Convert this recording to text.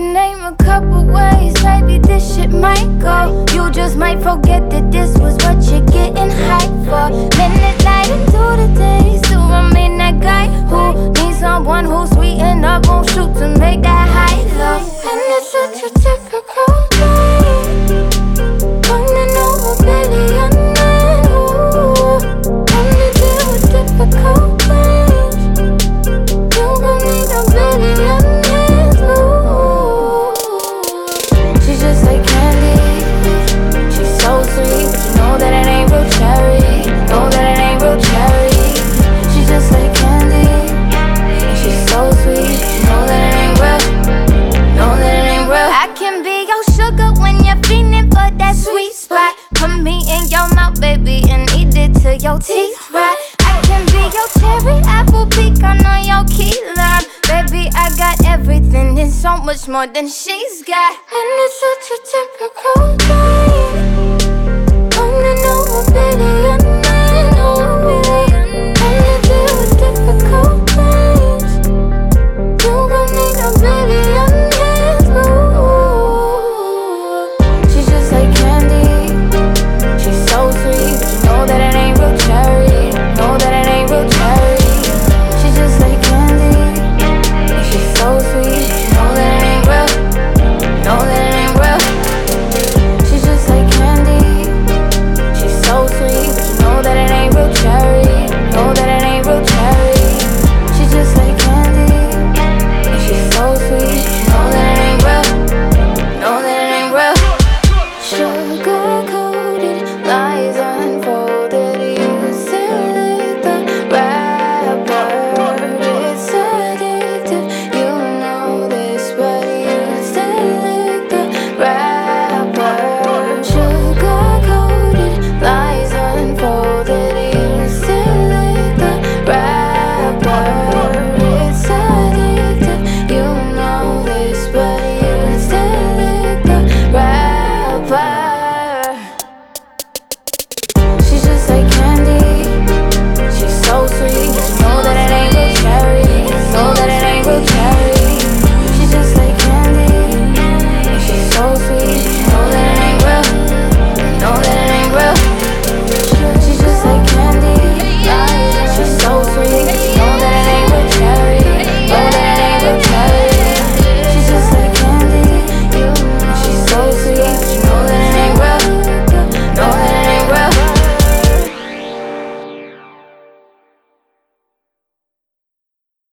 name a couple ways, maybe this shit might go. You just might forget that this was what you're getting hyped for. Minute light into the day, your teeth rot. I can be your cherry apple pecan on your key lime. Baby, I got everything and so much more than she's got. And it's such a typical.